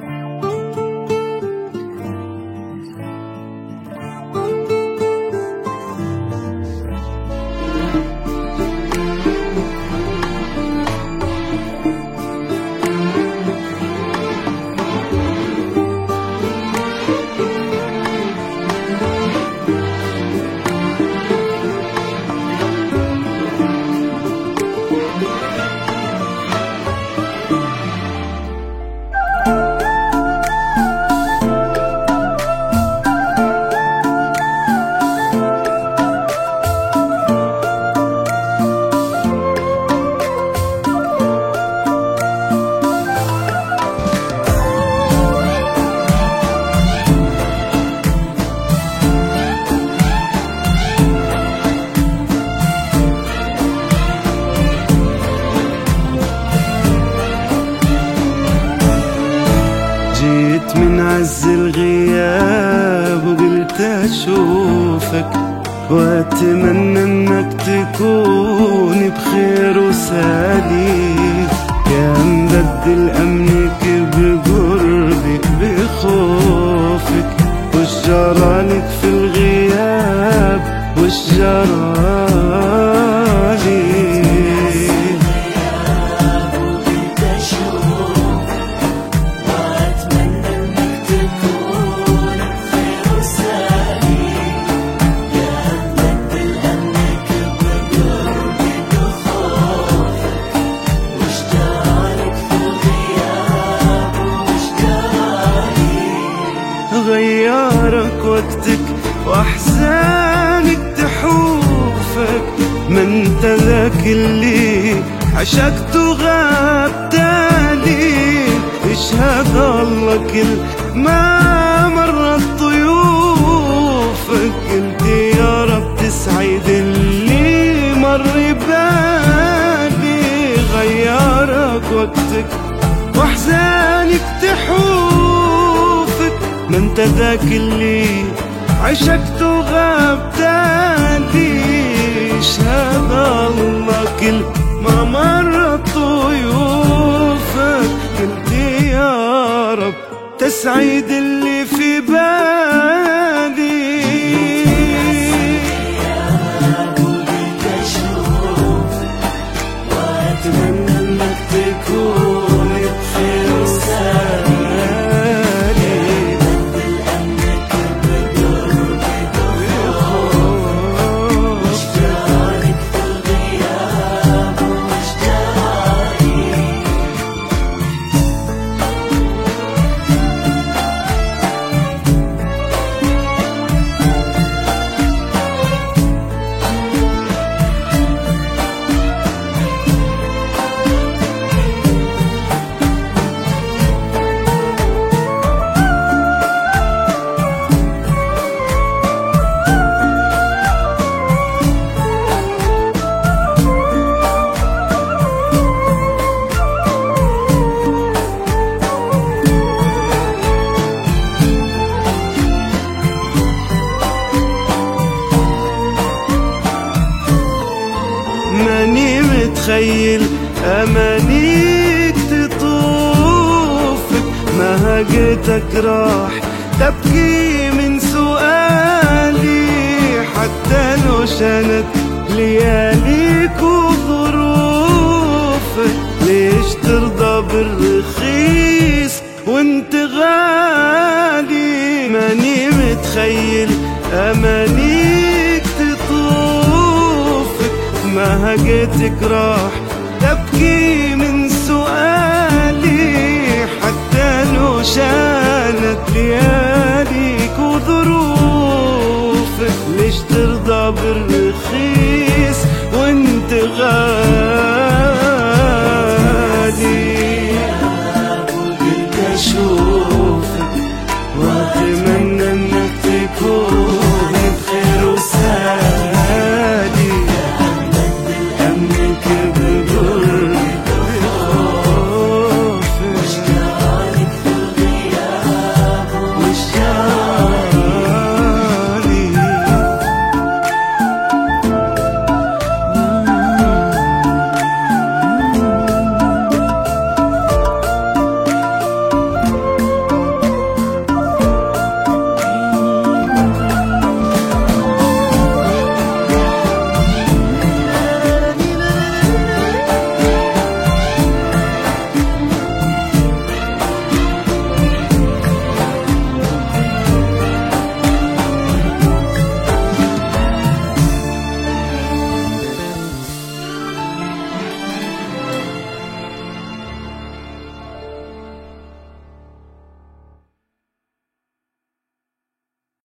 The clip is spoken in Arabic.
Bye. الغياب وقلت أشوفك وأتمنى إنك تكون بخير وسليم يا مبدل امنك انت ذاك اللي عشقت وغاب تالي اشهد الله كل ما مرت ضيوفك قلت يا رب تسعد اللي مر بالي غيارك وقتك واحزانك تحوفك. ما انت ذاك اللي عشقت وغاب تالي شهد الله كل ما مرت ضيوفك. قلت يا رب تسعد ماني متخيل امانيك تطوفك. ما هجتك راح تبكي من سؤالي. حتى لو شنت لياليك وظروفك ليش ترضى بالرخيص وانت غالي؟ ماني متخيل امانيك وهجتك راح تبكي من سؤالي حتى لو شانت لياليك وظروفك. ليش ترضى بالرخيص وانت غالي